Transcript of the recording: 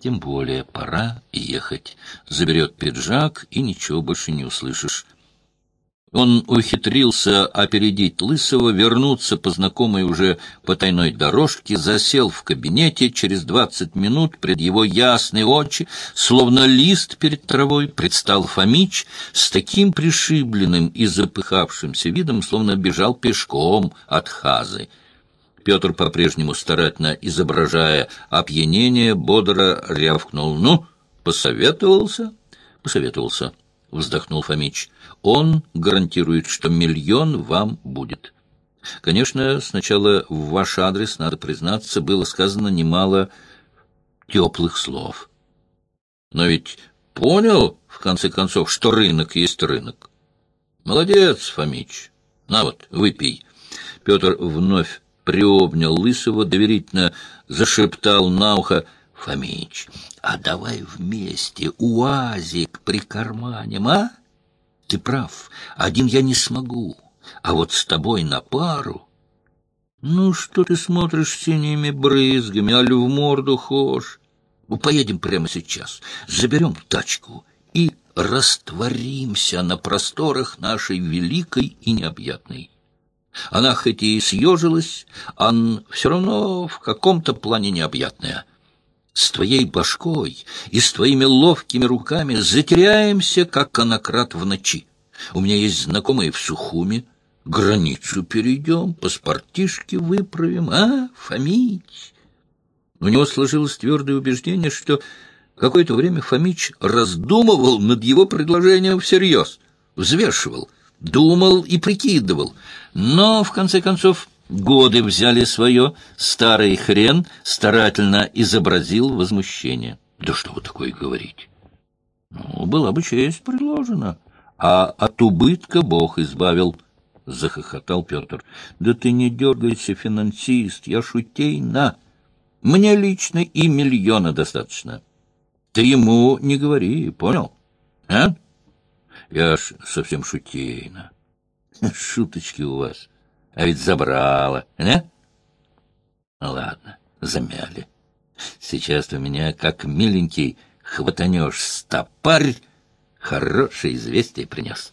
Тем более пора ехать. Заберет пиджак, и ничего больше не услышишь. Он ухитрился опередить Лысого, вернуться по знакомой уже потайной дорожке, засел в кабинете. Через двадцать минут пред его ясные очи, словно лист перед травой, предстал Фомич с таким пришибленным и запыхавшимся видом, словно бежал пешком от хазы. Петр, по-прежнему старательно изображая опьянение, бодро рявкнул. «Ну, посоветовался?» «Посоветовался». — вздохнул Фомич. — Он гарантирует, что миллион вам будет. Конечно, сначала в ваш адрес, надо признаться, было сказано немало теплых слов. Но ведь понял, в конце концов, что рынок есть рынок. Молодец, Фомич. На вот, выпей. Петр вновь приобнял Лысого, доверительно зашептал на ухо — Фомич, а давай вместе уазик прикарманим, а? Ты прав, один я не смогу, а вот с тобой на пару... Ну, что ты смотришь синими брызгами, аль в морду хошь? Ну, поедем прямо сейчас, заберем тачку и растворимся на просторах нашей великой и необъятной. Она хоть и съежилась, а все равно в каком-то плане необъятная — с твоей башкой и с твоими ловкими руками затеряемся, как конократ в ночи. У меня есть знакомые в Сухуме. Границу перейдем, паспортишки выправим, а, Фомич?» У него сложилось твердое убеждение, что какое-то время Фомич раздумывал над его предложением всерьез, взвешивал, думал и прикидывал, но, в конце концов, Годы взяли свое, старый хрен старательно изобразил возмущение. Да что вы такое говорите? Ну, была бы честь предложена, а от убытка Бог избавил, — захохотал Петр. Да ты не дергайся, финансист, я шутейна. Мне лично и миллиона достаточно. Ты ему не говори, понял? А? Я ж совсем шутейна. Шуточки у вас. — а ведь забрала, не? Ладно, замяли. Сейчас ты меня, как миленький, хватанешь стопарь, хорошее известие принес.